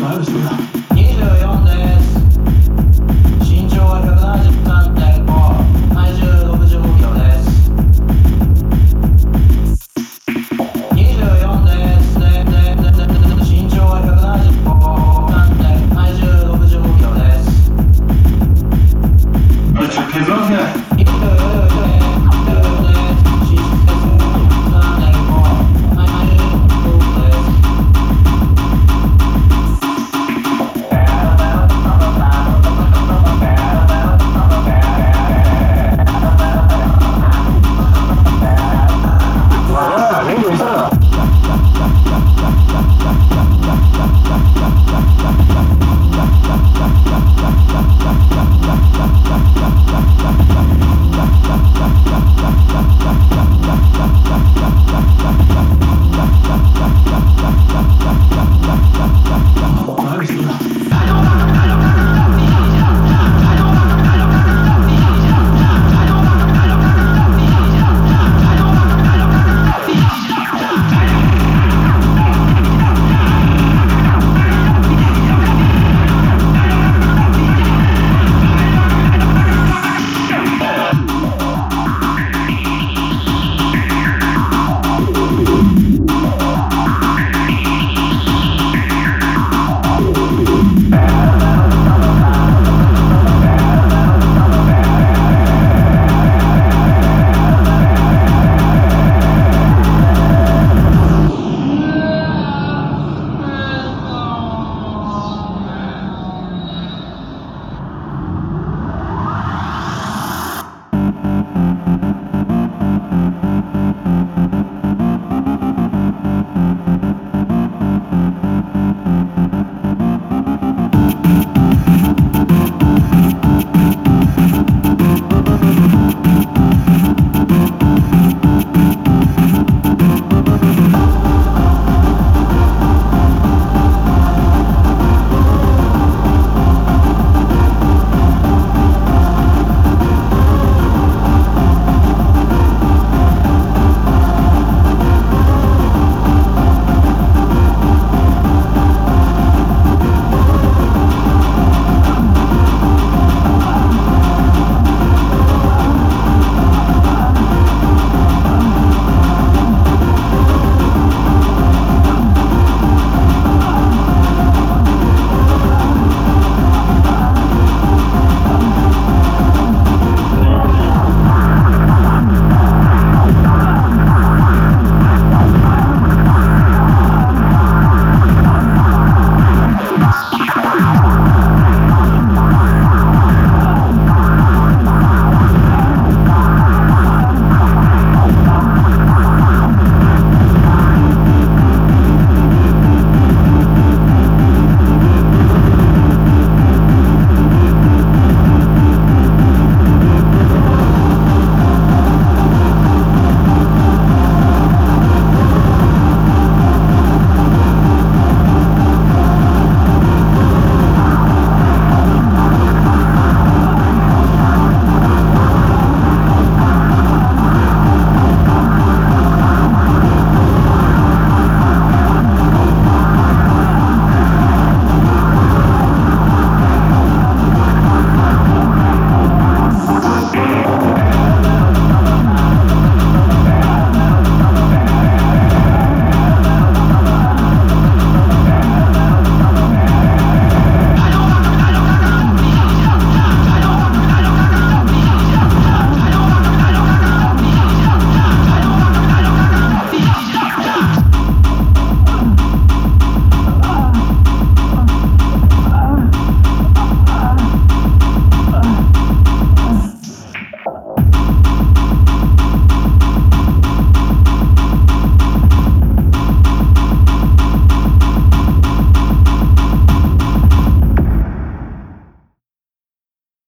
来了兄弟